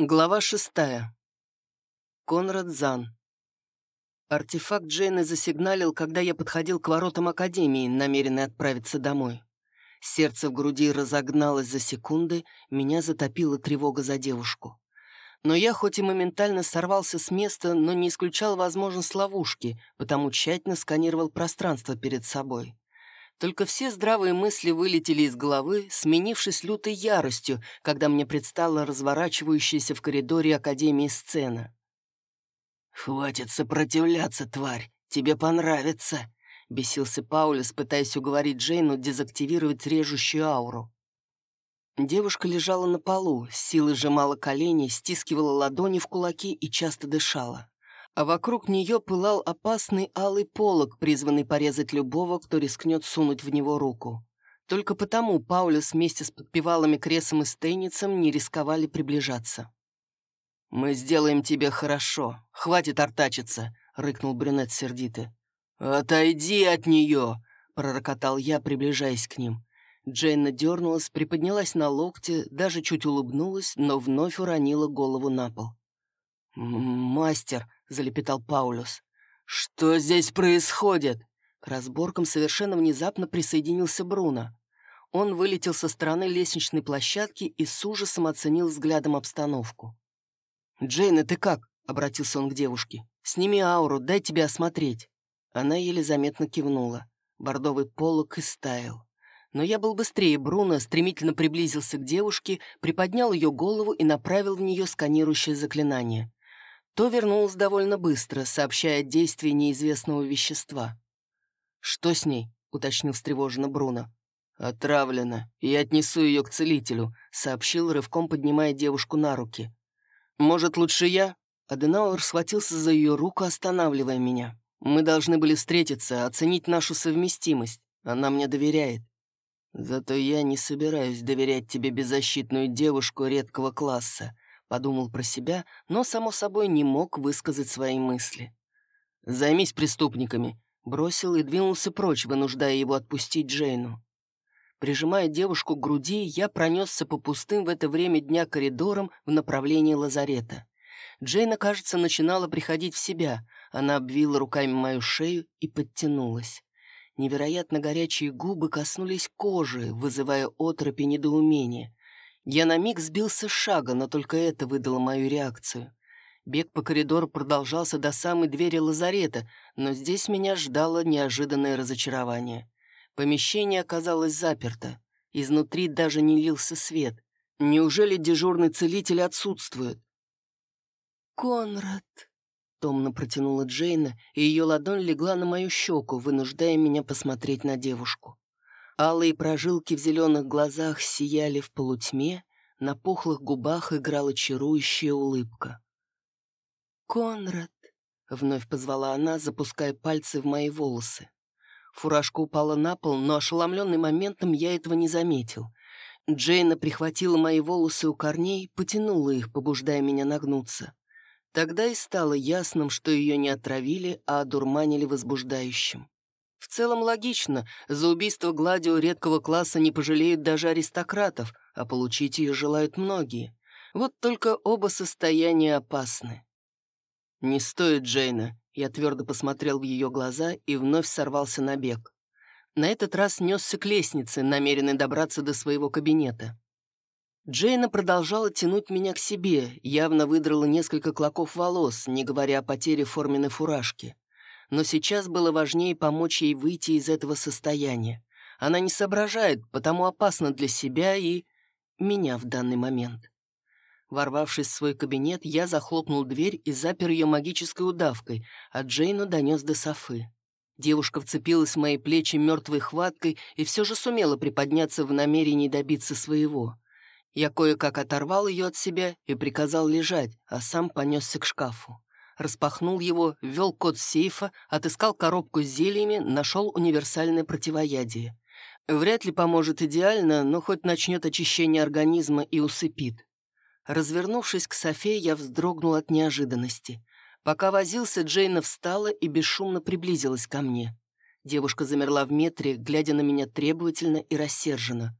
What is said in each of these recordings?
Глава шестая. Конрад Зан. Артефакт Джейны засигналил, когда я подходил к воротам Академии, намеренный отправиться домой. Сердце в груди разогналось за секунды, меня затопила тревога за девушку. Но я хоть и моментально сорвался с места, но не исключал возможность ловушки, потому тщательно сканировал пространство перед собой. Только все здравые мысли вылетели из головы, сменившись лютой яростью, когда мне предстала разворачивающаяся в коридоре Академии сцена. «Хватит сопротивляться, тварь! Тебе понравится!» — бесился Паулюс, пытаясь уговорить Джейну дезактивировать режущую ауру. Девушка лежала на полу, силой сжимала колени, стискивала ладони в кулаки и часто дышала а вокруг нее пылал опасный алый полог, призванный порезать любого, кто рискнет сунуть в него руку. Только потому Паулюс вместе с подпевалами Кресом и Стейницем не рисковали приближаться. «Мы сделаем тебе хорошо. Хватит артачиться», — рыкнул брюнет сердито. «Отойди от нее!» — пророкотал я, приближаясь к ним. Джейна дернулась, приподнялась на локте, даже чуть улыбнулась, но вновь уронила голову на пол. «Мастер», — залепетал Паулюс. «Что здесь происходит?» К разборкам совершенно внезапно присоединился Бруно. Он вылетел со стороны лестничной площадки и с ужасом оценил взглядом обстановку. «Джейна, ты как?» — обратился он к девушке. «Сними ауру, дай тебе осмотреть». Она еле заметно кивнула. Бордовый полог истаял. Но я был быстрее Бруно, стремительно приблизился к девушке, приподнял ее голову и направил в нее сканирующее заклинание то вернулась довольно быстро, сообщая о действии неизвестного вещества. «Что с ней?» — уточнил встревоженно Бруно. «Отравлена, и отнесу ее к целителю», — сообщил, рывком поднимая девушку на руки. «Может, лучше я?» Аденауэр схватился за ее руку, останавливая меня. «Мы должны были встретиться, оценить нашу совместимость. Она мне доверяет. Зато я не собираюсь доверять тебе беззащитную девушку редкого класса», Подумал про себя, но, само собой, не мог высказать свои мысли. «Займись преступниками», — бросил и двинулся прочь, вынуждая его отпустить Джейну. Прижимая девушку к груди, я пронесся по пустым в это время дня коридорам в направлении лазарета. Джейна, кажется, начинала приходить в себя. Она обвила руками мою шею и подтянулась. Невероятно горячие губы коснулись кожи, вызывая отропи недоумения. Я на миг сбился с шага, но только это выдало мою реакцию. Бег по коридору продолжался до самой двери лазарета, но здесь меня ждало неожиданное разочарование. Помещение оказалось заперто. Изнутри даже не лился свет. Неужели дежурный целитель отсутствует? «Конрад», — томно протянула Джейна, и ее ладонь легла на мою щеку, вынуждая меня посмотреть на девушку. Алые прожилки в зеленых глазах сияли в полутьме, на пухлых губах играла чарующая улыбка. «Конрад!» — вновь позвала она, запуская пальцы в мои волосы. Фуражка упала на пол, но ошеломленный моментом я этого не заметил. Джейна прихватила мои волосы у корней, потянула их, побуждая меня нагнуться. Тогда и стало ясным, что ее не отравили, а одурманили возбуждающим. В целом логично, за убийство Гладио редкого класса не пожалеют даже аристократов, а получить ее желают многие. Вот только оба состояния опасны. «Не стоит, Джейна», — я твердо посмотрел в ее глаза и вновь сорвался на бег. На этот раз несся к лестнице, намеренный добраться до своего кабинета. Джейна продолжала тянуть меня к себе, явно выдрала несколько клоков волос, не говоря о потере форменной фуражки но сейчас было важнее помочь ей выйти из этого состояния. Она не соображает, потому опасно для себя и меня в данный момент. Ворвавшись в свой кабинет, я захлопнул дверь и запер ее магической удавкой, а Джейну донес до Софы. Девушка вцепилась в мои плечи мертвой хваткой и все же сумела приподняться в намерении добиться своего. Я кое-как оторвал ее от себя и приказал лежать, а сам понесся к шкафу распахнул его, ввел код сейфа, отыскал коробку с зельями, нашел универсальное противоядие. Вряд ли поможет идеально, но хоть начнет очищение организма и усыпит. Развернувшись к Софе, я вздрогнул от неожиданности. Пока возился, Джейна встала и бесшумно приблизилась ко мне. Девушка замерла в метре, глядя на меня требовательно и рассерженно.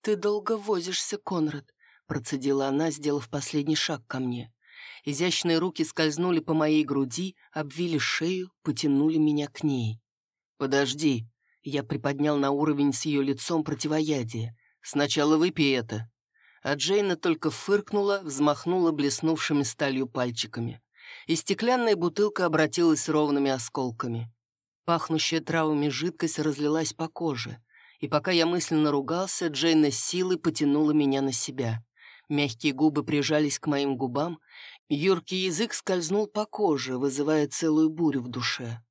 «Ты долго возишься, Конрад. процедила она, сделав последний шаг ко мне. Изящные руки скользнули по моей груди, обвили шею, потянули меня к ней. «Подожди», — я приподнял на уровень с ее лицом противоядие. «Сначала выпей это». А Джейна только фыркнула, взмахнула блеснувшими сталью пальчиками. И стеклянная бутылка обратилась ровными осколками. Пахнущая травами жидкость разлилась по коже. И пока я мысленно ругался, Джейна силой потянула меня на себя. Мягкие губы прижались к моим губам, юркий язык скользнул по коже, вызывая целую бурю в душе.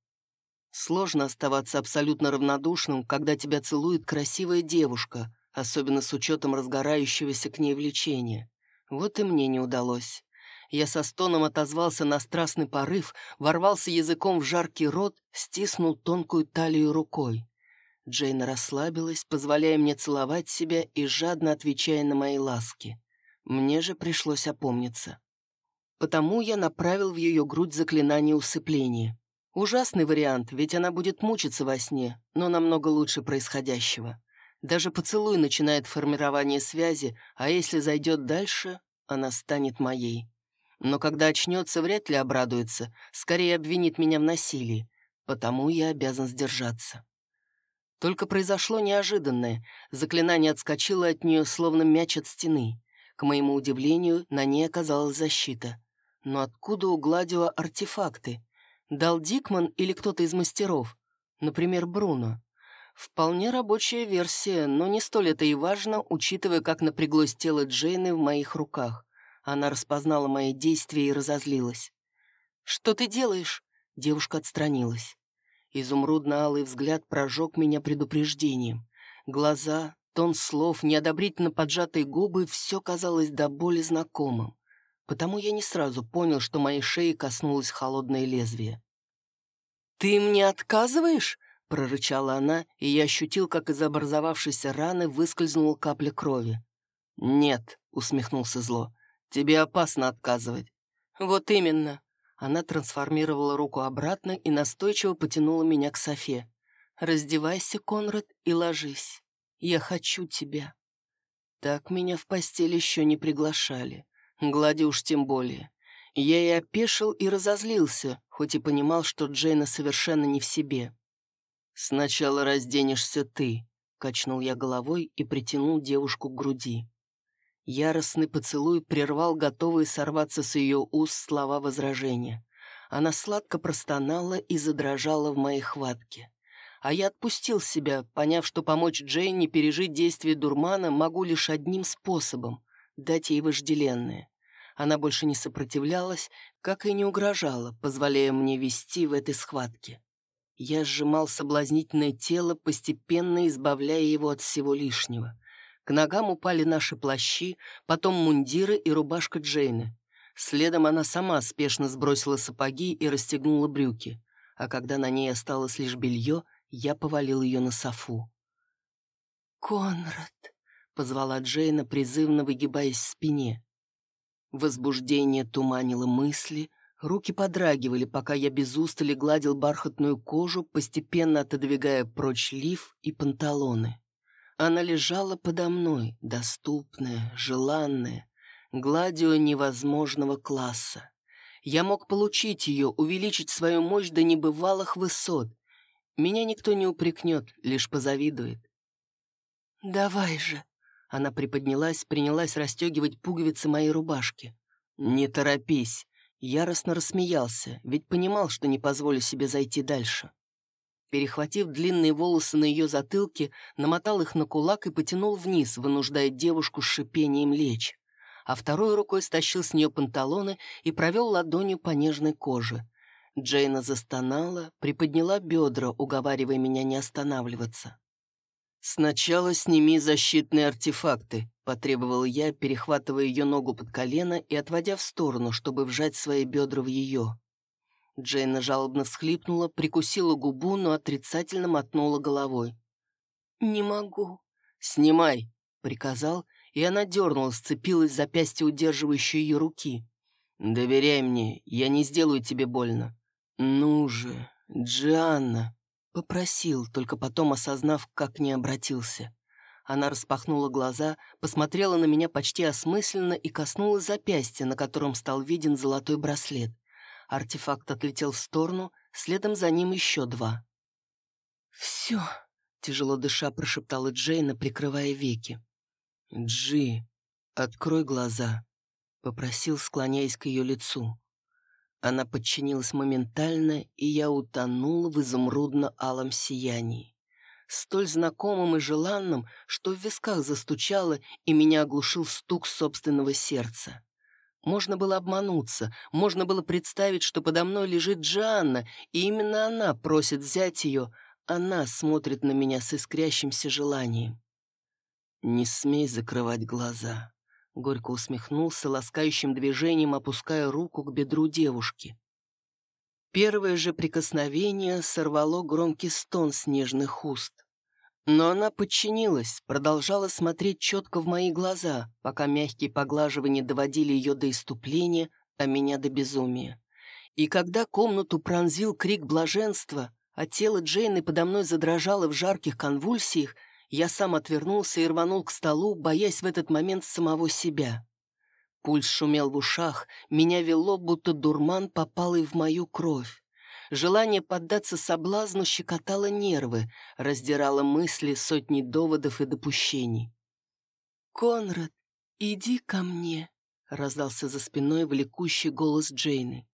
Сложно оставаться абсолютно равнодушным, когда тебя целует красивая девушка, особенно с учетом разгорающегося к ней влечения. Вот и мне не удалось. Я со стоном отозвался на страстный порыв, ворвался языком в жаркий рот, стиснул тонкую талию рукой. Джейна расслабилась, позволяя мне целовать себя и жадно отвечая на мои ласки. Мне же пришлось опомниться. Потому я направил в ее грудь заклинание усыпления. Ужасный вариант, ведь она будет мучиться во сне, но намного лучше происходящего. Даже поцелуй начинает формирование связи, а если зайдет дальше, она станет моей. Но когда очнется, вряд ли обрадуется, скорее обвинит меня в насилии, потому я обязан сдержаться. Только произошло неожиданное. Заклинание отскочило от нее, словно мяч от стены. К моему удивлению, на ней оказалась защита. Но откуда у Гладио артефакты? Дал Дикман или кто-то из мастеров? Например, Бруно. Вполне рабочая версия, но не столь это и важно, учитывая, как напряглось тело Джейны в моих руках. Она распознала мои действия и разозлилась. «Что ты делаешь?» Девушка отстранилась. Изумрудно-алый взгляд прожег меня предупреждением. Глаза, тон слов, неодобрительно поджатые губы — все казалось до боли знакомым. Потому я не сразу понял, что моей шеи коснулось холодное лезвие. «Ты мне отказываешь?» — прорычала она, и я ощутил, как из образовавшейся раны выскользнула капля крови. «Нет», — усмехнулся зло, — «тебе опасно отказывать». «Вот именно. Она трансформировала руку обратно и настойчиво потянула меня к Софе. «Раздевайся, Конрад, и ложись. Я хочу тебя». Так меня в постель еще не приглашали. Глади уж тем более. Я и опешил, и разозлился, хоть и понимал, что Джейна совершенно не в себе. «Сначала разденешься ты», — качнул я головой и притянул девушку к груди. Яростный поцелуй прервал готовые сорваться с ее уст слова возражения. Она сладко простонала и задрожала в моей хватке. А я отпустил себя, поняв, что помочь Джейне пережить действие дурмана могу лишь одним способом — дать ей вожделенное. Она больше не сопротивлялась, как и не угрожала, позволяя мне вести в этой схватке. Я сжимал соблазнительное тело, постепенно избавляя его от всего лишнего — к ногам упали наши плащи, потом мундиры и рубашка Джейны. Следом она сама спешно сбросила сапоги и расстегнула брюки, а когда на ней осталось лишь белье, я повалил ее на софу. «Конрад!» — позвала Джейна, призывно выгибаясь в спине. Возбуждение туманило мысли, руки подрагивали, пока я без устали гладил бархатную кожу, постепенно отодвигая прочь лиф и панталоны. Она лежала подо мной, доступная, желанная, гладио невозможного класса. Я мог получить ее, увеличить свою мощь до небывалых высот. Меня никто не упрекнет, лишь позавидует. «Давай же!» Она приподнялась, принялась расстегивать пуговицы моей рубашки. «Не торопись!» Яростно рассмеялся, ведь понимал, что не позволю себе зайти дальше. Перехватив длинные волосы на ее затылке, намотал их на кулак и потянул вниз, вынуждая девушку с шипением лечь. А второй рукой стащил с нее панталоны и провел ладонью по нежной коже. Джейна застонала, приподняла бедра, уговаривая меня не останавливаться. «Сначала сними защитные артефакты», — потребовал я, перехватывая ее ногу под колено и отводя в сторону, чтобы вжать свои бедра в ее. Джейна жалобно всхлипнула, прикусила губу, но отрицательно мотнула головой. «Не могу». «Снимай», — приказал, и она дернула, сцепилась запястье удерживающей ее руки. «Доверяй мне, я не сделаю тебе больно». «Ну же, Джианна», — попросил, только потом осознав, как не обратился. Она распахнула глаза, посмотрела на меня почти осмысленно и коснулась запястья, на котором стал виден золотой браслет. Артефакт отлетел в сторону, следом за ним еще два. «Все», — тяжело дыша прошептала Джейна, прикрывая веки. «Джи, открой глаза», — попросил, склоняясь к ее лицу. Она подчинилась моментально, и я утонул в изумрудно-алом сиянии столь знакомым и желанным, что в висках застучало, и меня оглушил стук собственного сердца. Можно было обмануться, можно было представить, что подо мной лежит Джанна, и именно она просит взять ее, она смотрит на меня с искрящимся желанием. «Не смей закрывать глаза», — горько усмехнулся, ласкающим движением опуская руку к бедру девушки. Первое же прикосновение сорвало громкий стон снежных уст. Но она подчинилась, продолжала смотреть четко в мои глаза, пока мягкие поглаживания доводили ее до иступления, а меня до безумия. И когда комнату пронзил крик блаженства, а тело Джейны подо мной задрожало в жарких конвульсиях, я сам отвернулся и рванул к столу, боясь в этот момент самого себя. Пульс шумел в ушах, меня вело, будто дурман попал и в мою кровь. Желание поддаться соблазну щекотало нервы, раздирало мысли сотни доводов и допущений. «Конрад, иди ко мне», — раздался за спиной влекущий голос Джейны.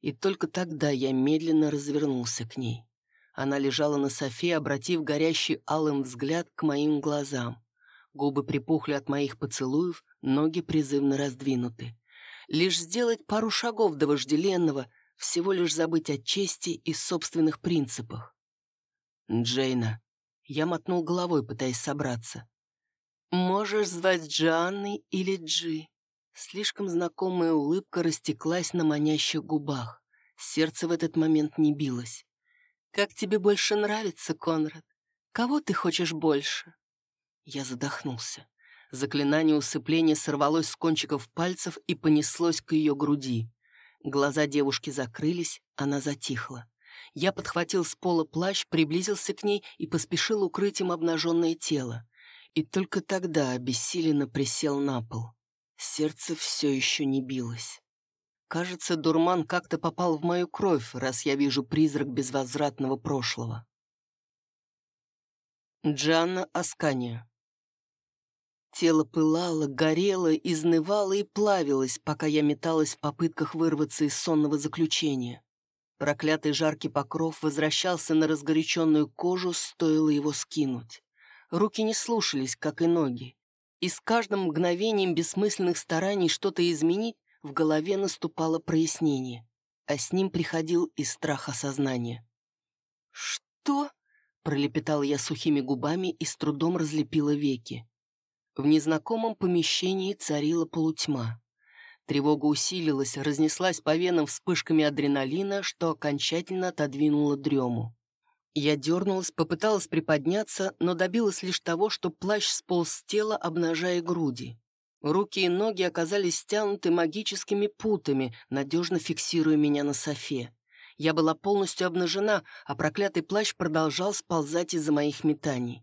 И только тогда я медленно развернулся к ней. Она лежала на софе, обратив горящий алым взгляд к моим глазам. Губы припухли от моих поцелуев, ноги призывно раздвинуты. Лишь сделать пару шагов до вожделенного, всего лишь забыть о чести и собственных принципах. «Джейна», я мотнул головой, пытаясь собраться. «Можешь звать Джанной или Джи». Слишком знакомая улыбка растеклась на манящих губах. Сердце в этот момент не билось. «Как тебе больше нравится, Конрад? Кого ты хочешь больше?» Я задохнулся. Заклинание усыпления сорвалось с кончиков пальцев и понеслось к ее груди. Глаза девушки закрылись, она затихла. Я подхватил с пола плащ, приблизился к ней и поспешил укрыть им обнаженное тело. И только тогда обессиленно присел на пол. Сердце все еще не билось. Кажется, дурман как-то попал в мою кровь, раз я вижу призрак безвозвратного прошлого. Джанна Аскания Тело пылало, горело, изнывало и плавилось, пока я металась в попытках вырваться из сонного заключения. Проклятый жаркий покров возвращался на разгоряченную кожу, стоило его скинуть. Руки не слушались, как и ноги. И с каждым мгновением бессмысленных стараний что-то изменить в голове наступало прояснение, а с ним приходил и страх осознания. «Что?» — пролепетала я сухими губами и с трудом разлепила веки. В незнакомом помещении царила полутьма. Тревога усилилась, разнеслась по венам вспышками адреналина, что окончательно отодвинуло дрему. Я дернулась, попыталась приподняться, но добилась лишь того, что плащ сполз с тела, обнажая груди. Руки и ноги оказались стянуты магическими путами, надежно фиксируя меня на софе. Я была полностью обнажена, а проклятый плащ продолжал сползать из-за моих метаний.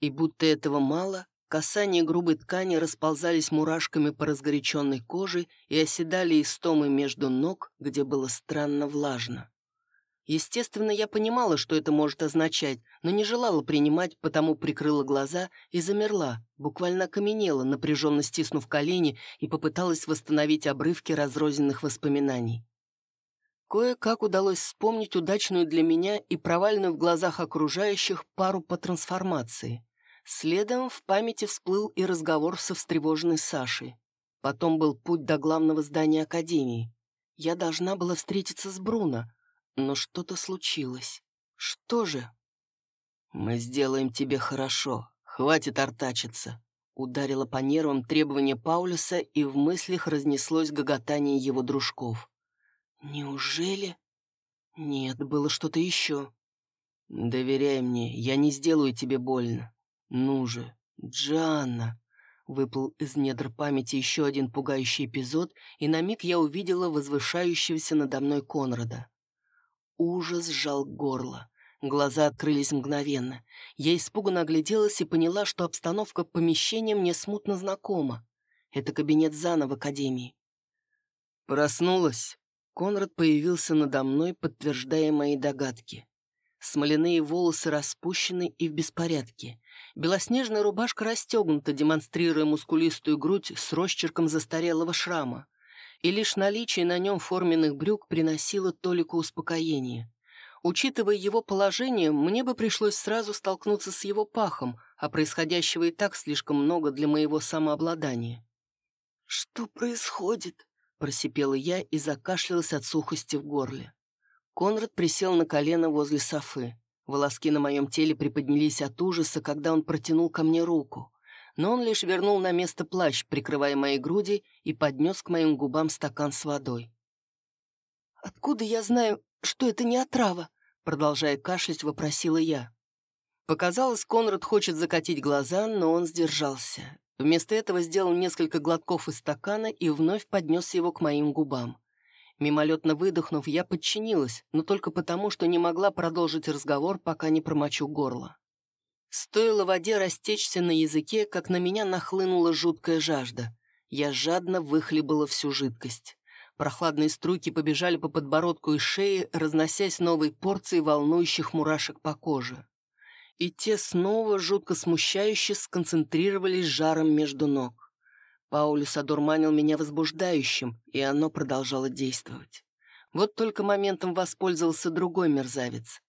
И будто этого мало, Касания грубой ткани расползались мурашками по разгоряченной коже и оседали истомы между ног, где было странно влажно. Естественно, я понимала, что это может означать, но не желала принимать, потому прикрыла глаза и замерла, буквально окаменела, напряженно стиснув колени и попыталась восстановить обрывки разрозненных воспоминаний. Кое-как удалось вспомнить удачную для меня и провальную в глазах окружающих пару по трансформации. Следом в памяти всплыл и разговор со встревоженной Сашей. Потом был путь до главного здания Академии. Я должна была встретиться с Бруно, но что-то случилось. Что же? «Мы сделаем тебе хорошо. Хватит артачиться», — ударило по нервам требование Паулюса, и в мыслях разнеслось гоготание его дружков. «Неужели?» «Нет, было что-то еще». «Доверяй мне, я не сделаю тебе больно. «Ну же, Джанна!» Выплыл из недр памяти еще один пугающий эпизод, и на миг я увидела возвышающегося надо мной Конрада. Ужас сжал горло. Глаза открылись мгновенно. Я испуганно огляделась и поняла, что обстановка помещения мне смутно знакома. Это кабинет Зана в академии. «Проснулась?» Конрад появился надо мной, подтверждая мои догадки. Смоляные волосы распущены и в беспорядке. Белоснежная рубашка расстегнута, демонстрируя мускулистую грудь с росчерком застарелого шрама. И лишь наличие на нем форменных брюк приносило толику успокоения. Учитывая его положение, мне бы пришлось сразу столкнуться с его пахом, а происходящего и так слишком много для моего самообладания. «Что происходит?» — просипела я и закашлялась от сухости в горле. Конрад присел на колено возле Софы. Волоски на моем теле приподнялись от ужаса, когда он протянул ко мне руку. Но он лишь вернул на место плащ, прикрывая мои груди, и поднес к моим губам стакан с водой. «Откуда я знаю, что это не отрава?» Продолжая кашлять, вопросила я. Показалось, Конрад хочет закатить глаза, но он сдержался. Вместо этого сделал несколько глотков из стакана и вновь поднес его к моим губам. Мимолетно выдохнув, я подчинилась, но только потому, что не могла продолжить разговор, пока не промочу горло. Стоило воде растечься на языке, как на меня нахлынула жуткая жажда. Я жадно выхлебала всю жидкость. Прохладные струйки побежали по подбородку и шее, разносясь новой порцией волнующих мурашек по коже и те снова жутко смущающе сконцентрировались жаром между ног. Паулюс одурманил меня возбуждающим, и оно продолжало действовать. Вот только моментом воспользовался другой мерзавец.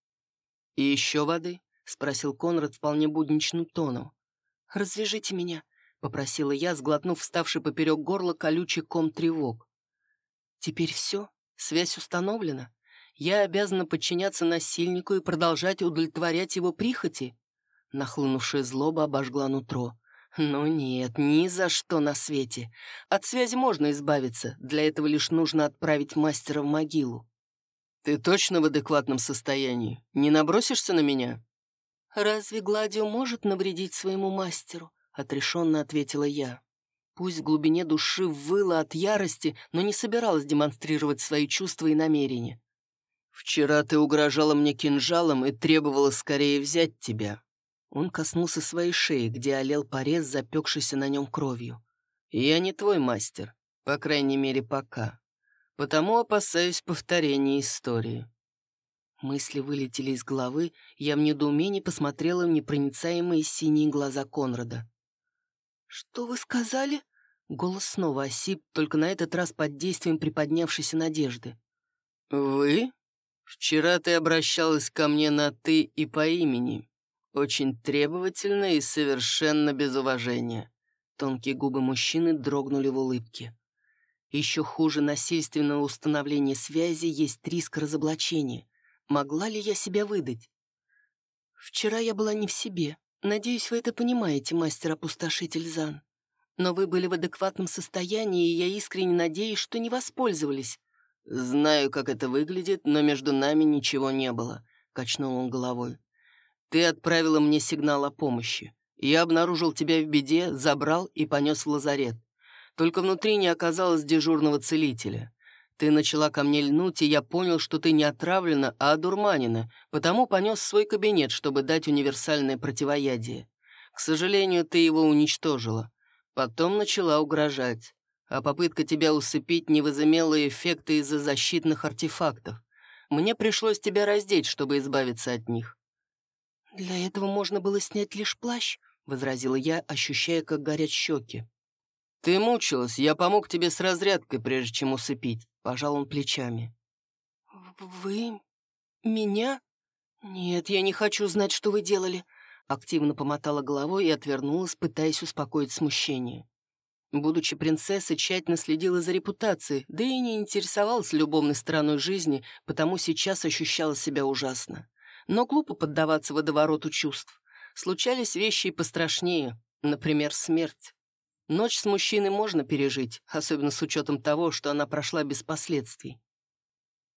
«И еще воды?» — спросил Конрад вполне будничным тоном. «Развяжите меня», — попросила я, сглотнув вставший поперек горла колючий ком тревог. «Теперь все? Связь установлена?» я обязана подчиняться насильнику и продолжать удовлетворять его прихоти? Нахлынувшая злоба обожгла нутро. Но нет, ни за что на свете. От связи можно избавиться, для этого лишь нужно отправить мастера в могилу. «Ты точно в адекватном состоянии? Не набросишься на меня?» «Разве Гладио может навредить своему мастеру?» — отрешенно ответила я. Пусть в глубине души выла от ярости, но не собиралась демонстрировать свои чувства и намерения. «Вчера ты угрожала мне кинжалом и требовала скорее взять тебя». Он коснулся своей шеи, где олел порез, запекшийся на нем кровью. «Я не твой мастер, по крайней мере, пока. Потому опасаюсь повторения истории». Мысли вылетели из головы, я в недоумении посмотрела в непроницаемые синие глаза Конрада. «Что вы сказали?» Голос снова осип, только на этот раз под действием приподнявшейся надежды. «Вы?» «Вчера ты обращалась ко мне на «ты» и по имени. Очень требовательно и совершенно без уважения». Тонкие губы мужчины дрогнули в улыбке. Еще хуже насильственного установления связи есть риск разоблачения. Могла ли я себя выдать? Вчера я была не в себе. Надеюсь, вы это понимаете, мастер-опустошитель Зан. Но вы были в адекватном состоянии, и я искренне надеюсь, что не воспользовались «Знаю, как это выглядит, но между нами ничего не было», — качнул он головой. «Ты отправила мне сигнал о помощи. Я обнаружил тебя в беде, забрал и понес в лазарет. Только внутри не оказалось дежурного целителя. Ты начала ко мне льнуть, и я понял, что ты не отравлена, а одурманена, потому понес свой кабинет, чтобы дать универсальное противоядие. К сожалению, ты его уничтожила. Потом начала угрожать а попытка тебя усыпить не возымела эффекта из-за защитных артефактов. Мне пришлось тебя раздеть, чтобы избавиться от них». «Для этого можно было снять лишь плащ», — возразила я, ощущая, как горят щеки. «Ты мучилась, я помог тебе с разрядкой, прежде чем усыпить», — пожал он плечами. «Вы... меня? Нет, я не хочу знать, что вы делали», — активно помотала головой и отвернулась, пытаясь успокоить смущение. Будучи принцессой, тщательно следила за репутацией, да и не интересовалась любовной стороной жизни, потому сейчас ощущала себя ужасно. Но глупо поддаваться водовороту чувств. Случались вещи и пострашнее, например, смерть. Ночь с мужчиной можно пережить, особенно с учетом того, что она прошла без последствий.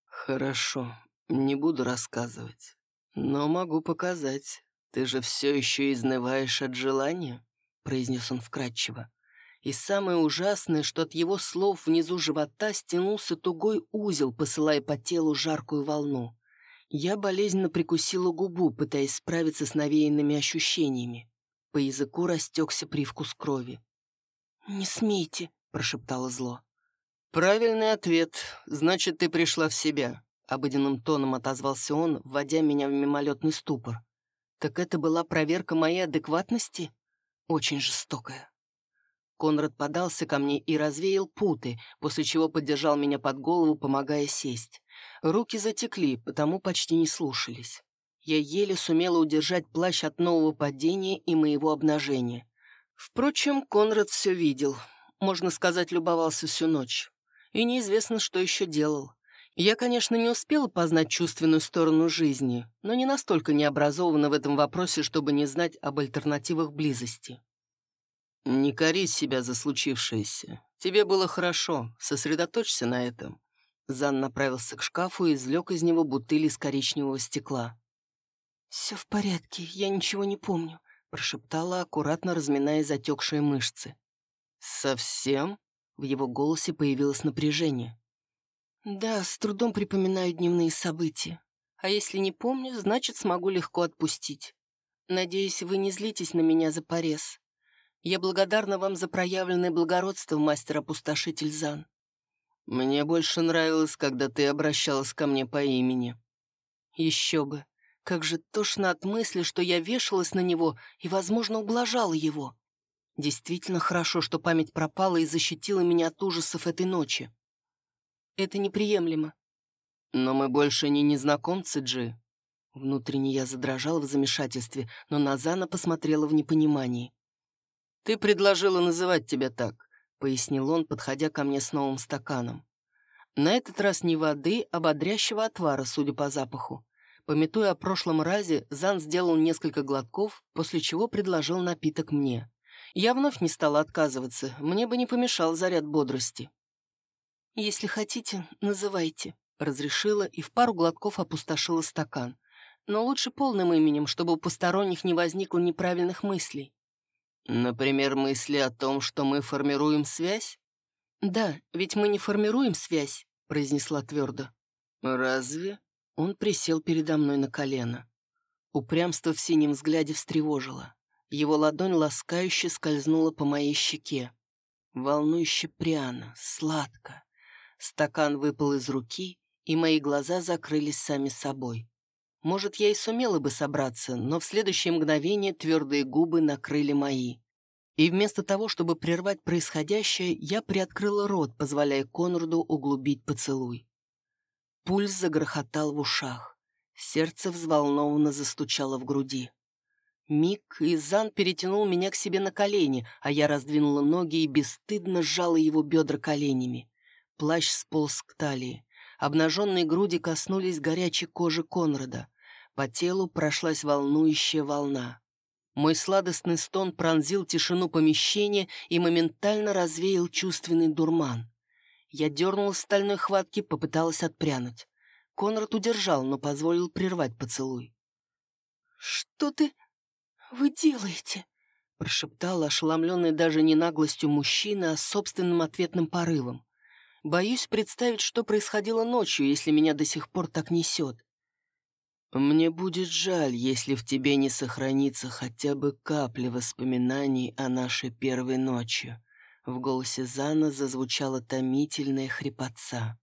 «Хорошо, не буду рассказывать. Но могу показать. Ты же все еще изнываешь от желания», — произнес он вкратчиво. И самое ужасное, что от его слов внизу живота стянулся тугой узел, посылая по телу жаркую волну. Я болезненно прикусила губу, пытаясь справиться с навеянными ощущениями. По языку растекся привкус крови. «Не смейте», — прошептало зло. «Правильный ответ. Значит, ты пришла в себя», — обыденным тоном отозвался он, вводя меня в мимолетный ступор. «Так это была проверка моей адекватности? Очень жестокая». Конрад подался ко мне и развеял путы, после чего поддержал меня под голову, помогая сесть. Руки затекли, потому почти не слушались. Я еле сумела удержать плащ от нового падения и моего обнажения. Впрочем, Конрад все видел. Можно сказать, любовался всю ночь. И неизвестно, что еще делал. Я, конечно, не успела познать чувственную сторону жизни, но не настолько необразована в этом вопросе, чтобы не знать об альтернативах близости. «Не кори себя за случившееся. Тебе было хорошо. Сосредоточься на этом». Зан направился к шкафу и извлек из него бутыль из коричневого стекла. «Все в порядке, я ничего не помню», — прошептала, аккуратно разминая затекшие мышцы. «Совсем?» — в его голосе появилось напряжение. «Да, с трудом припоминаю дневные события. А если не помню, значит, смогу легко отпустить. Надеюсь, вы не злитесь на меня за порез. Я благодарна вам за проявленное благородство, мастер-опустошитель Зан. Мне больше нравилось, когда ты обращалась ко мне по имени. Еще бы. Как же тошно от мысли, что я вешалась на него и, возможно, ублажала его. Действительно хорошо, что память пропала и защитила меня от ужасов этой ночи. Это неприемлемо. Но мы больше не незнакомцы, Джи. Внутренне я задрожал в замешательстве, но Назана посмотрела в непонимании. «Ты предложила называть тебя так», — пояснил он, подходя ко мне с новым стаканом. На этот раз не воды, а бодрящего отвара, судя по запаху. Пометуя о прошлом разе, Зан сделал несколько глотков, после чего предложил напиток мне. Я вновь не стала отказываться, мне бы не помешал заряд бодрости. «Если хотите, называйте», — разрешила и в пару глотков опустошила стакан. Но лучше полным именем, чтобы у посторонних не возникло неправильных мыслей. Например, мысли о том, что мы формируем связь? Да, ведь мы не формируем связь, произнесла твердо. Разве? Он присел передо мной на колено. Упрямство в синем взгляде встревожило. Его ладонь ласкающе скользнула по моей щеке. Волнующе пряно, сладко. Стакан выпал из руки, и мои глаза закрылись сами собой. Может, я и сумела бы собраться, но в следующее мгновение твердые губы накрыли мои. И вместо того, чтобы прервать происходящее, я приоткрыла рот, позволяя Конраду углубить поцелуй. Пульс загрохотал в ушах. Сердце взволнованно застучало в груди. Миг, и Зан перетянул меня к себе на колени, а я раздвинула ноги и бесстыдно сжала его бедра коленями. Плащ сполз к талии. Обнаженные груди коснулись горячей кожи Конрада. По телу прошлась волнующая волна. Мой сладостный стон пронзил тишину помещения и моментально развеял чувственный дурман. Я дернула в стальной хватке, попыталась отпрянуть. Конрад удержал, но позволил прервать поцелуй. «Что ты... вы делаете?» прошептала, ошеломленная даже не наглостью мужчины, а собственным ответным порывом. Боюсь представить, что происходило ночью, если меня до сих пор так несет. Мне будет жаль, если в тебе не сохранится хотя бы капля воспоминаний о нашей первой ночи. В голосе Зана зазвучала томительная хрипотца.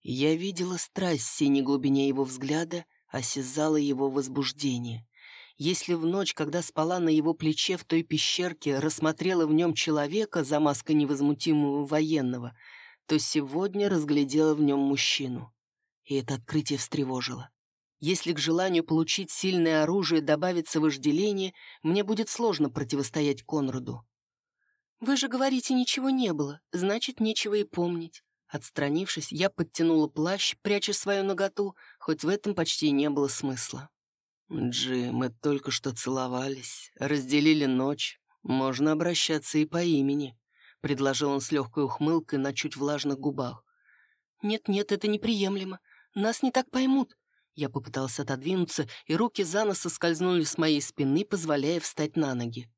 Я видела страсть в синей глубине его взгляда, осязала его возбуждение. Если в ночь, когда спала на его плече в той пещерке, рассмотрела в нем человека за маской невозмутимого военного, то сегодня разглядела в нем мужчину. И это открытие встревожило. Если к желанию получить сильное оружие добавится вожделение, мне будет сложно противостоять Конраду. «Вы же говорите, ничего не было, значит, нечего и помнить». Отстранившись, я подтянула плащ, пряча свою ноготу, хоть в этом почти не было смысла. «Джи, мы только что целовались, разделили ночь. Можно обращаться и по имени», — предложил он с легкой ухмылкой на чуть влажных губах. «Нет-нет, это неприемлемо. Нас не так поймут», я попытался отодвинуться, и руки за нос скользнули с моей спины, позволяя встать на ноги.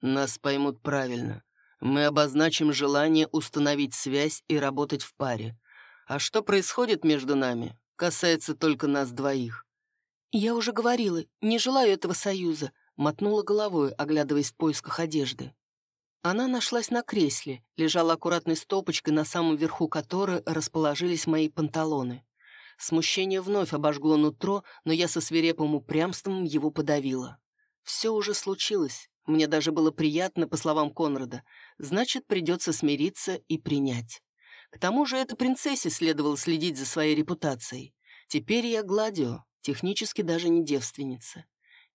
«Нас поймут правильно. Мы обозначим желание установить связь и работать в паре. А что происходит между нами? касается только нас двоих». «Я уже говорила, не желаю этого союза», — мотнула головой, оглядываясь в поисках одежды. Она нашлась на кресле, лежала аккуратной стопочкой, на самом верху которой расположились мои панталоны. Смущение вновь обожгло нутро, но я со свирепым упрямством его подавила. Все уже случилось. Мне даже было приятно, по словам Конрада. Значит, придется смириться и принять. К тому же это принцессе следовало следить за своей репутацией. Теперь я Гладио, технически даже не девственница.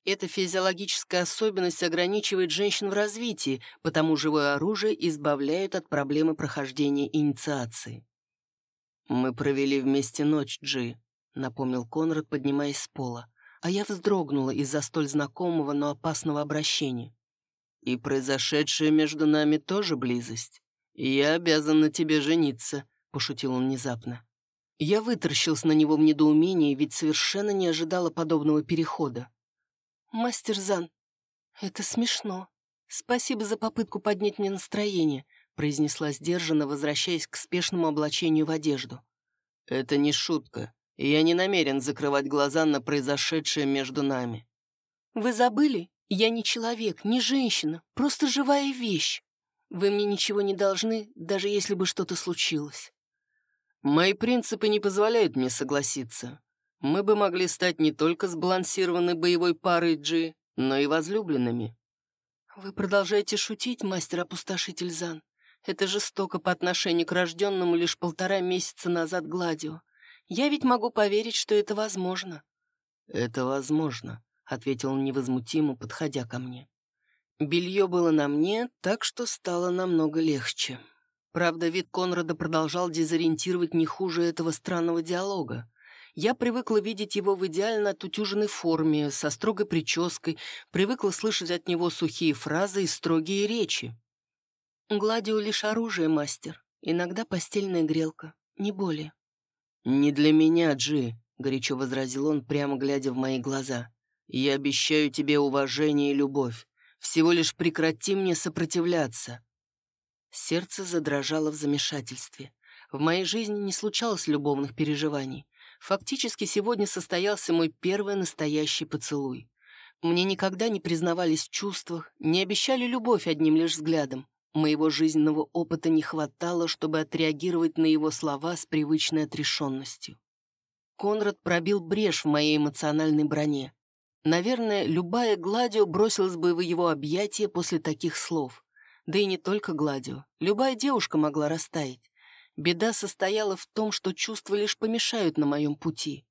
Эта физиологическая особенность ограничивает женщин в развитии, потому живое оружие избавляет от проблемы прохождения инициации. «Мы провели вместе ночь, Джи», — напомнил Конрад, поднимаясь с пола, а я вздрогнула из-за столь знакомого, но опасного обращения. «И произошедшая между нами тоже близость. И я обязан на тебе жениться», — пошутил он внезапно. Я выторщился на него в недоумении, ведь совершенно не ожидала подобного перехода. «Мастер Зан, это смешно. Спасибо за попытку поднять мне настроение», произнесла сдержанно, возвращаясь к спешному облачению в одежду. «Это не шутка, и я не намерен закрывать глаза на произошедшее между нами». «Вы забыли? Я не человек, не женщина, просто живая вещь. Вы мне ничего не должны, даже если бы что-то случилось». «Мои принципы не позволяют мне согласиться мы бы могли стать не только сбалансированной боевой парой Джи, но и возлюбленными. Вы продолжаете шутить, мастер-опустошитель Зан. Это жестоко по отношению к рожденному лишь полтора месяца назад Гладио. Я ведь могу поверить, что это возможно. Это возможно, — ответил невозмутимо, подходя ко мне. Белье было на мне, так что стало намного легче. Правда, вид Конрада продолжал дезориентировать не хуже этого странного диалога. Я привыкла видеть его в идеально отутюженной форме, со строгой прической, привыкла слышать от него сухие фразы и строгие речи. Гладио лишь оружие, мастер. Иногда постельная грелка, не более. «Не для меня, Джи», — горячо возразил он, прямо глядя в мои глаза. «Я обещаю тебе уважение и любовь. Всего лишь прекрати мне сопротивляться». Сердце задрожало в замешательстве. В моей жизни не случалось любовных переживаний. Фактически сегодня состоялся мой первый настоящий поцелуй. Мне никогда не признавались в чувствах, не обещали любовь одним лишь взглядом. Моего жизненного опыта не хватало, чтобы отреагировать на его слова с привычной отрешенностью. Конрад пробил брешь в моей эмоциональной броне. Наверное, любая Гладио бросилась бы в его объятия после таких слов. Да и не только Гладио. Любая девушка могла растаять. Беда состояла в том, что чувства лишь помешают на моем пути.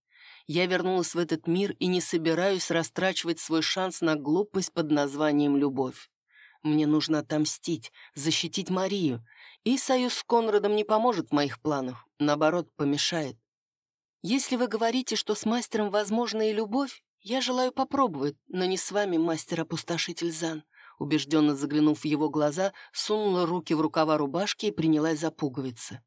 Я вернулась в этот мир и не собираюсь растрачивать свой шанс на глупость под названием «любовь». Мне нужно отомстить, защитить Марию, и союз с Конрадом не поможет в моих планах, наоборот, помешает. Если вы говорите, что с мастером возможна и любовь, я желаю попробовать, но не с вами, мастер-опустошитель Зан. Убежденно заглянув в его глаза, сунула руки в рукава рубашки и принялась за пуговицы.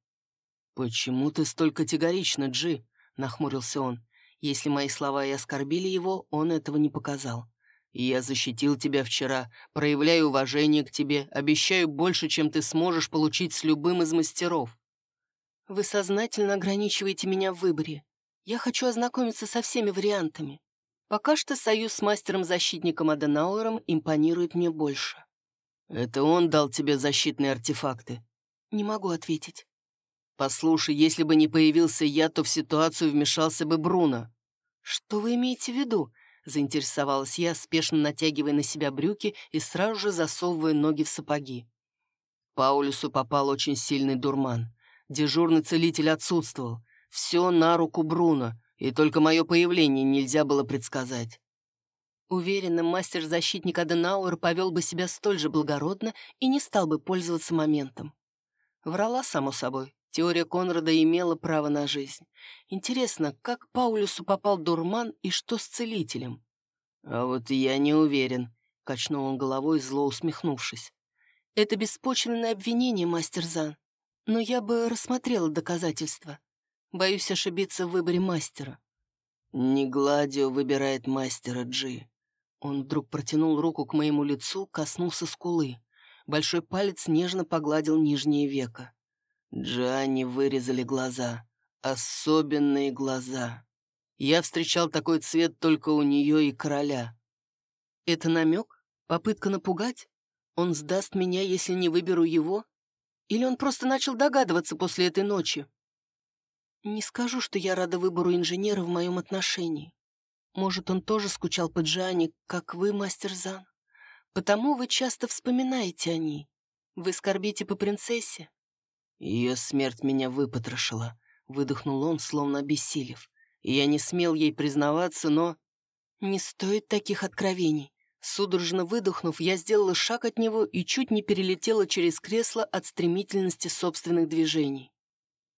«Почему ты столь категорична, Джи?» — нахмурился он. Если мои слова и оскорбили его, он этого не показал. «Я защитил тебя вчера, проявляю уважение к тебе, обещаю больше, чем ты сможешь получить с любым из мастеров». «Вы сознательно ограничиваете меня в выборе. Я хочу ознакомиться со всеми вариантами. Пока что союз с мастером-защитником Аденауэром импонирует мне больше». «Это он дал тебе защитные артефакты?» «Не могу ответить. «Послушай, если бы не появился я, то в ситуацию вмешался бы Бруно». «Что вы имеете в виду?» — заинтересовалась я, спешно натягивая на себя брюки и сразу же засовывая ноги в сапоги. Паулюсу попал очень сильный дурман. Дежурный целитель отсутствовал. Все на руку Бруно, и только мое появление нельзя было предсказать. Уверена, мастер-защитник Аденауэр повел бы себя столь же благородно и не стал бы пользоваться моментом. Врала, само собой. Теория Конрада имела право на жизнь. Интересно, как Паулюсу попал дурман и что с целителем? «А вот я не уверен», — качнул он головой, зло усмехнувшись. «Это беспочвенное обвинение, мастер Зан. Но я бы рассмотрела доказательства. Боюсь ошибиться в выборе мастера». «Не Гладио выбирает мастера Джи». Он вдруг протянул руку к моему лицу, коснулся скулы. Большой палец нежно погладил нижнее веко. Джанни вырезали глаза, особенные глаза. Я встречал такой цвет только у нее и короля. Это намек? Попытка напугать? Он сдаст меня, если не выберу его? Или он просто начал догадываться после этой ночи? Не скажу, что я рада выбору инженера в моем отношении. Может, он тоже скучал по Джане, как вы, мастер Зан? Потому вы часто вспоминаете о ней. Вы скорбите по принцессе? Ее смерть меня выпотрошила, выдохнул он, словно обессилев. Я не смел ей признаваться, но... Не стоит таких откровений. Судорожно выдохнув, я сделала шаг от него и чуть не перелетела через кресло от стремительности собственных движений.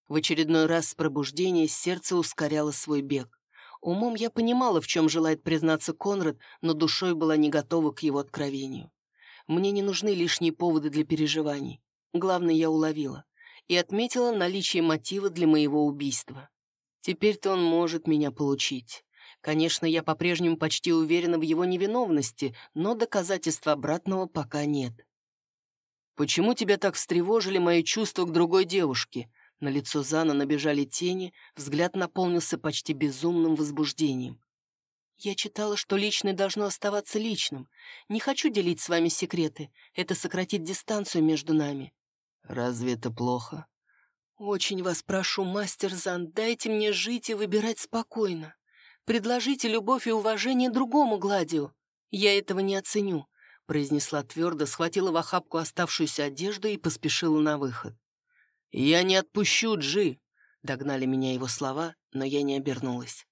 В очередной раз с пробуждения сердце ускоряло свой бег. Умом я понимала, в чем желает признаться Конрад, но душой была не готова к его откровению. Мне не нужны лишние поводы для переживаний. Главное, я уловила. И отметила наличие мотива для моего убийства. Теперь-то он может меня получить. Конечно, я по-прежнему почти уверена в его невиновности, но доказательств обратного пока нет. «Почему тебя так встревожили мои чувства к другой девушке?» На лицо Зана набежали тени, взгляд наполнился почти безумным возбуждением. «Я читала, что личное должно оставаться личным. Не хочу делить с вами секреты. Это сократит дистанцию между нами». «Разве это плохо?» «Очень вас прошу, мастер Зан, дайте мне жить и выбирать спокойно. Предложите любовь и уважение другому Гладио. Я этого не оценю», — произнесла твердо, схватила в охапку оставшуюся одежду и поспешила на выход. «Я не отпущу, Джи!» — догнали меня его слова, но я не обернулась.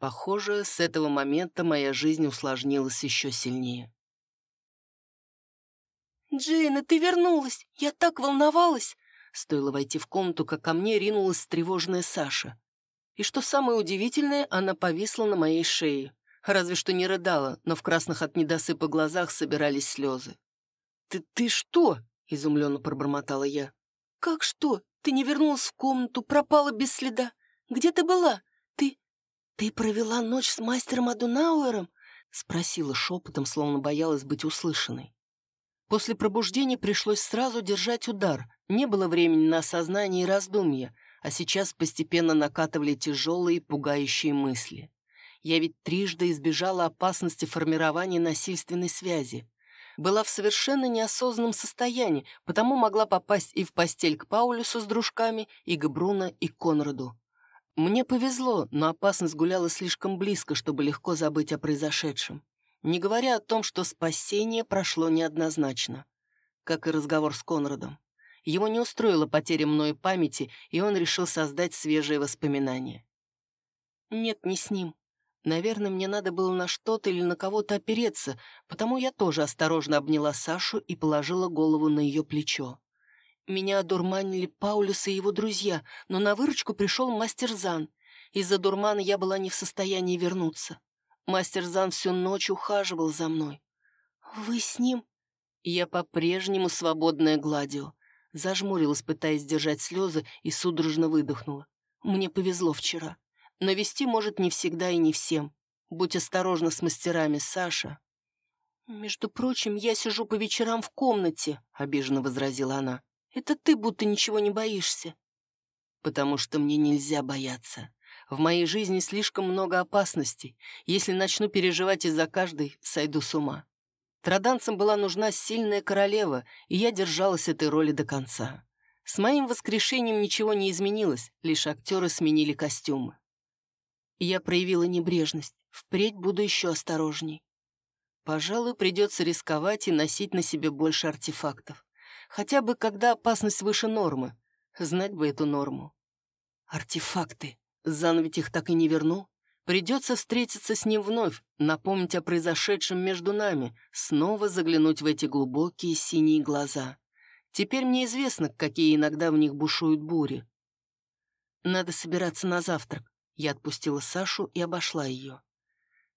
Похоже, с этого момента моя жизнь усложнилась еще сильнее. «Джейна, ты вернулась! Я так волновалась!» Стоило войти в комнату, как ко мне ринулась тревожная Саша. И что самое удивительное, она повисла на моей шее. Разве что не рыдала, но в красных от недосыпа глазах собирались слезы. «Ты, ты что?» — изумленно пробормотала я. «Как что? Ты не вернулась в комнату, пропала без следа. Где ты была? Ты... Ты провела ночь с мастером Адунауэром?» — спросила шепотом, словно боялась быть услышанной. После пробуждения пришлось сразу держать удар. Не было времени на осознание и раздумья а сейчас постепенно накатывали тяжелые, пугающие мысли. Я ведь трижды избежала опасности формирования насильственной связи. Была в совершенно неосознанном состоянии, потому могла попасть и в постель к Паулюсу с дружками, и к Бруно, и Конраду. Мне повезло, но опасность гуляла слишком близко, чтобы легко забыть о произошедшем. Не говоря о том, что спасение прошло неоднозначно. Как и разговор с Конрадом. Его не устроила потеря мной памяти, и он решил создать свежие воспоминания. Нет, не с ним. Наверное, мне надо было на что-то или на кого-то опереться, потому я тоже осторожно обняла Сашу и положила голову на ее плечо. Меня одурманили Паулюс и его друзья, но на выручку пришел мастер Зан. Из-за дурмана я была не в состоянии вернуться. Мастер Зан всю ночь ухаживал за мной. «Вы с ним?» Я по-прежнему свободная Гладио. Зажмурилась, пытаясь сдержать слезы, и судорожно выдохнула. «Мне повезло вчера. Но вести может не всегда и не всем. Будь осторожна с мастерами, Саша». «Между прочим, я сижу по вечерам в комнате», — обиженно возразила она. «Это ты будто ничего не боишься». «Потому что мне нельзя бояться. В моей жизни слишком много опасностей. Если начну переживать из-за каждой, сойду с ума. Траданцам была нужна сильная королева, и я держалась этой роли до конца. С моим воскрешением ничего не изменилось, лишь актеры сменили костюмы. Я проявила небрежность, впредь буду еще осторожней. Пожалуй, придется рисковать и носить на себе больше артефактов. Хотя бы когда опасность выше нормы. Знать бы эту норму. Артефакты. Зан их так и не вернул. Придется встретиться с ним вновь, напомнить о произошедшем между нами, снова заглянуть в эти глубокие синие глаза. Теперь мне известно, какие иногда в них бушуют бури. Надо собираться на завтрак. Я отпустила Сашу и обошла ее.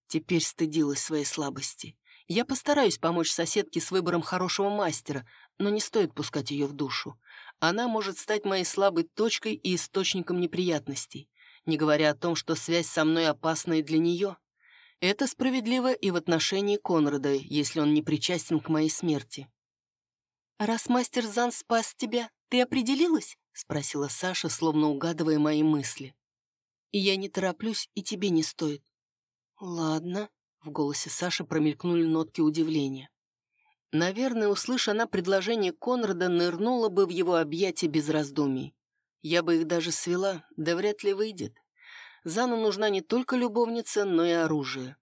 Теперь стыдилась своей слабости. Я постараюсь помочь соседке с выбором хорошего мастера, но не стоит пускать ее в душу. Она может стать моей слабой точкой и источником неприятностей не говоря о том, что связь со мной опасна и для нее. Это справедливо и в отношении Конрада, если он не причастен к моей смерти. «Раз мастер Зан спас тебя, ты определилась?» — спросила Саша, словно угадывая мои мысли. Я не тороплюсь, и тебе не стоит». «Ладно», — в голосе Саши промелькнули нотки удивления. Наверное, услыша она предложение Конрада, нырнула бы в его объятия без раздумий. Я бы их даже свела, да вряд ли выйдет. Зану нужна не только любовница, но и оружие.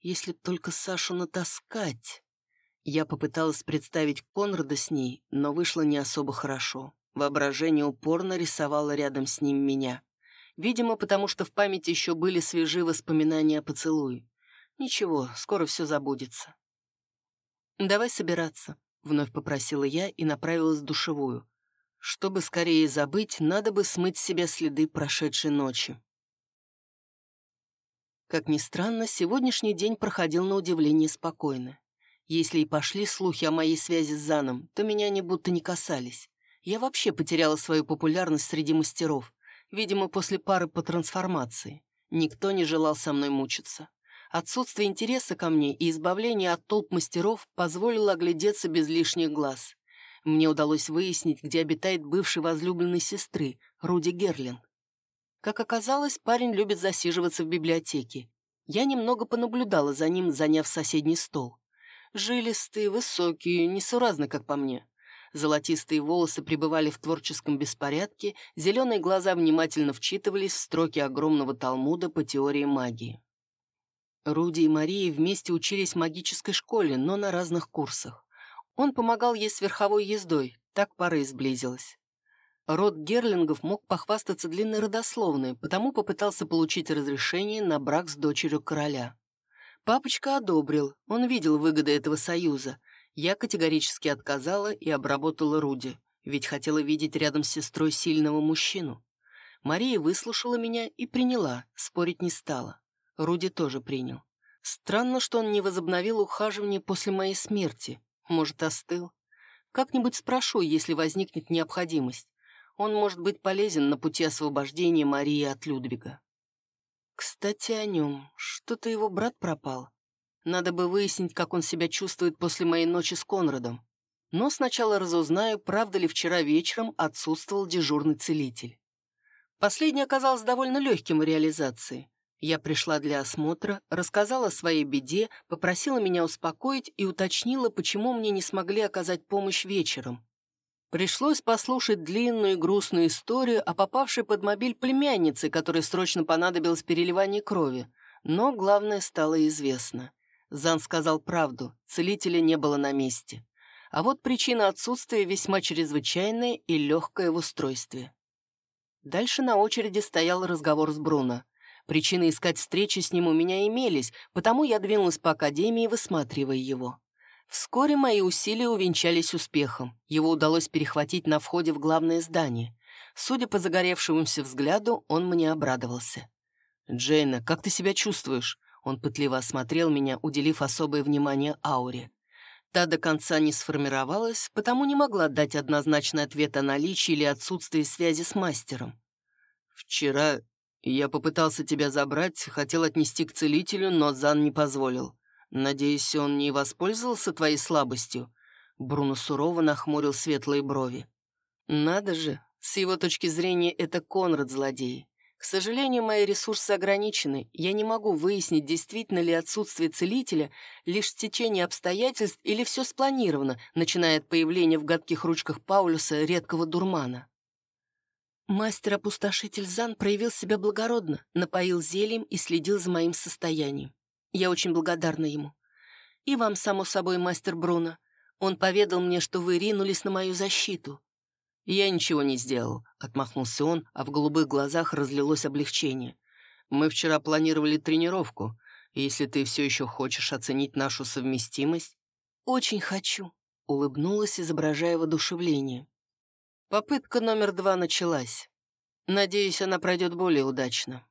Если только Сашу натаскать. Я попыталась представить Конрада с ней, но вышло не особо хорошо. Воображение упорно рисовало рядом с ним меня. Видимо, потому что в памяти еще были свежие воспоминания о поцелуе. Ничего, скоро все забудется. «Давай собираться», — вновь попросила я и направилась в душевую. Чтобы скорее забыть, надо бы смыть с себя следы прошедшей ночи. Как ни странно, сегодняшний день проходил на удивление спокойно. Если и пошли слухи о моей связи с Заном, то меня они будто не касались. Я вообще потеряла свою популярность среди мастеров, видимо, после пары по трансформации. Никто не желал со мной мучиться. Отсутствие интереса ко мне и избавление от толп мастеров позволило оглядеться без лишних глаз. Мне удалось выяснить, где обитает бывший возлюбленный сестры, Руди Герлинг. Как оказалось, парень любит засиживаться в библиотеке. Я немного понаблюдала за ним, заняв соседний стол. Жилистый, высокий, несуразно, как по мне. Золотистые волосы пребывали в творческом беспорядке, зеленые глаза внимательно вчитывались в строки огромного талмуда по теории магии. Руди и Мария вместе учились в магической школе, но на разных курсах. Он помогал ей с верховой ездой, так пара и сблизилась. Род Герлингов мог похвастаться длинной родословной, потому попытался получить разрешение на брак с дочерью короля. Папочка одобрил, он видел выгоды этого союза. Я категорически отказала и обработала Руди, ведь хотела видеть рядом с сестрой сильного мужчину. Мария выслушала меня и приняла, спорить не стала. Руди тоже принял. Странно, что он не возобновил ухаживание после моей смерти. Может, остыл? Как-нибудь спрошу, если возникнет необходимость. Он может быть полезен на пути освобождения Марии от Людвига. Кстати, о нем. Что-то его брат пропал. Надо бы выяснить, как он себя чувствует после моей ночи с Конрадом. Но сначала разузнаю, правда ли вчера вечером отсутствовал дежурный целитель. Последний оказался довольно легким в реализации. Я пришла для осмотра, рассказала о своей беде, попросила меня успокоить и уточнила, почему мне не смогли оказать помощь вечером. Пришлось послушать длинную и грустную историю о попавшей под мобиль племяннице, которой срочно понадобилось переливание крови. Но главное стало известно. Зан сказал правду, целителя не было на месте. А вот причина отсутствия весьма чрезвычайная и легкая в устройстве. Дальше на очереди стоял разговор с Бруно. Причины искать встречи с ним у меня имелись, потому я двинулась по академии, высматривая его. Вскоре мои усилия увенчались успехом. Его удалось перехватить на входе в главное здание. Судя по загоревшемуся взгляду, он мне обрадовался. «Джейна, как ты себя чувствуешь?» Он пытливо осмотрел меня, уделив особое внимание ауре. Та до конца не сформировалась, потому не могла дать однозначный ответ о наличии или отсутствии связи с мастером. «Вчера я попытался тебя забрать, хотел отнести к целителю, но Зан не позволил. «Надеюсь, он не воспользовался твоей слабостью?» Бруно сурово нахмурил светлые брови. «Надо же, с его точки зрения это Конрад злодей. К сожалению, мои ресурсы ограничены. Я не могу выяснить, действительно ли отсутствие целителя лишь течение обстоятельств или все спланировано, начиная от появления в гадких ручках Паулюса редкого дурмана. Мастер-опустошитель Зан проявил себя благородно, напоил зельем и следил за моим состоянием. Я очень благодарна ему. И вам, само собой, мастер Бруно. Он поведал мне, что вы ринулись на мою защиту. «Я ничего не сделал», — отмахнулся он, а в голубых глазах разлилось облегчение. «Мы вчера планировали тренировку. Если ты все еще хочешь оценить нашу совместимость...» «Очень хочу», — улыбнулась, изображая воодушевление. Попытка номер два началась. Надеюсь, она пройдет более удачно.